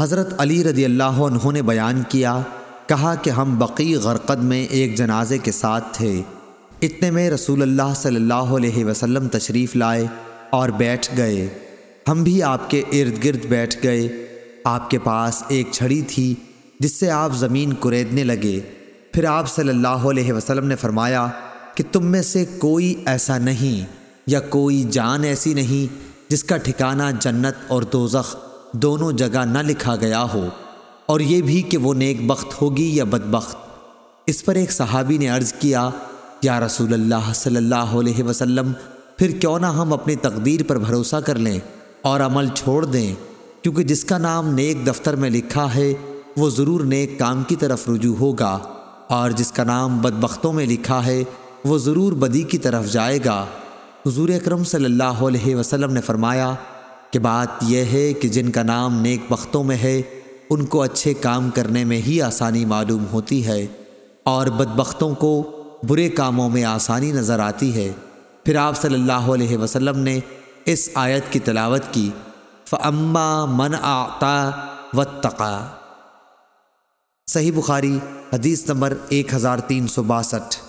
حضرت علی رضی اللہ عنہ نے بیان کیا، کہا کہ ہم بقی غرقد میں ایک جنازے کے ساتھ تھے۔ اتنے میں رسول اللہ صلی اللہ علیہ وسلم تشریف لائے اور بیٹھ گئے۔ ہم بھی آپ کے ارد گرد بیٹھ گئے۔ آپ کے پاس ایک چھڑی تھی، جس سے آپ زمین کریدنے لگے۔ پھر آپ صلی اللہ علیہ وسلم نے فرمایا کہ تم میں سے کوئی ایسا نہیں یا کوئی جان ایسی نہیں جس کا ٹھکانہ جنت اور دوزخ دونوں جگہ نہ لکھا گیا ہو۔ اور یہ بھی کہ وہ نیک بخت ہوگی یا بدبخت اس پر ایک صحابی نے عرض کیا، یا رسول اللہ صلی اللہ علیہ وسلم، پھر کیوں نہ ہم اپنی تقدیر پر بھروسہ کر لیں اور عمل چھوڑ دیں؟ کیونکہ جس کا نام نیک دفتر میں لکھا ہے، وہ ضرور نیک کام کی طرف رجوع ہوگا۔ اور جس کا نام بدبختوں میں لکھا ہے، وہ ضرور بدی کی طرف جائے گا۔ حضور اکرم صلی اللہ علیہ وسلم نے فرمایا کہ بات یہ ہے کہ جن کا نام نیک بختوں میں ہے، ان کو اچھے کام کرنے میں ہی آسانی معلوم ہوتی ہے اور بدبختوں کو برے کاموں میں آسانی نظر آتی ہے۔ پھر آپ صلی اللہ علیہ وسلم نے اس آیت کی تلاوت کی، فَأَمَّا مَنْ آتا وَاتَّقَى صحیح بخاری، حدیث نمبر ایک ہزار تین سو باسٹھ۔